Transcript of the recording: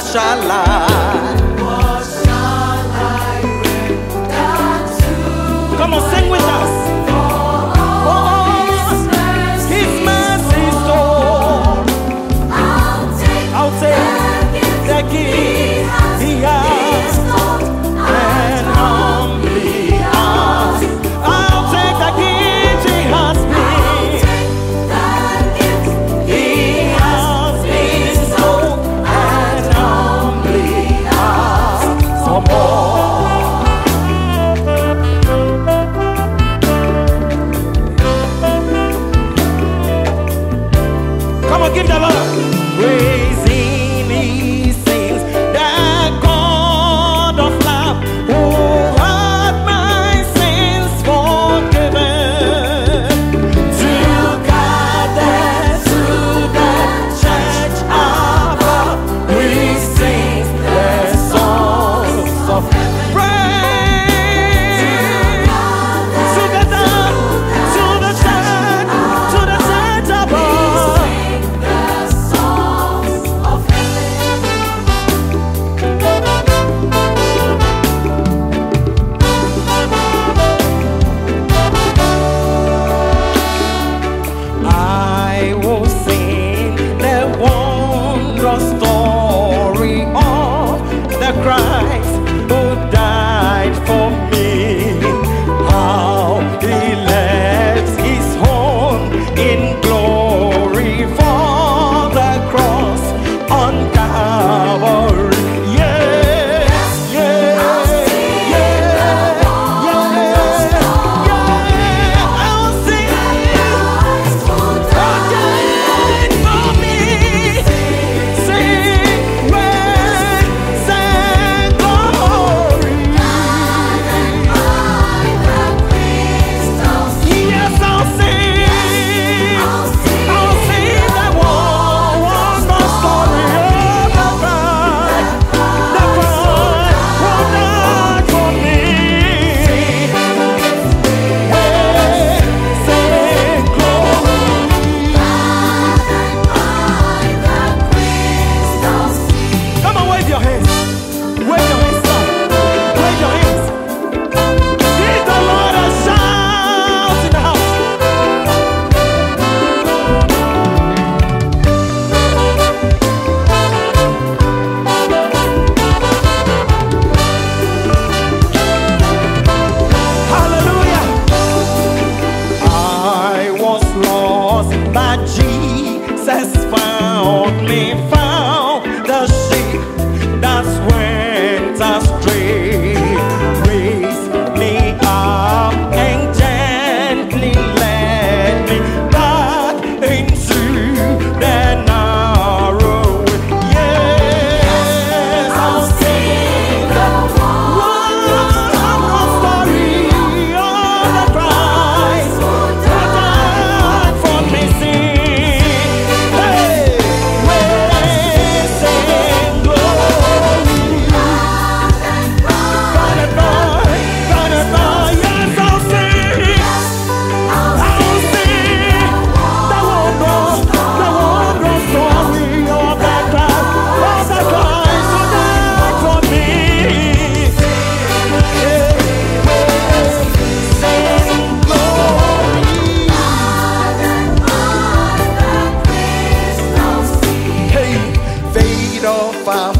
mashallah. feet off our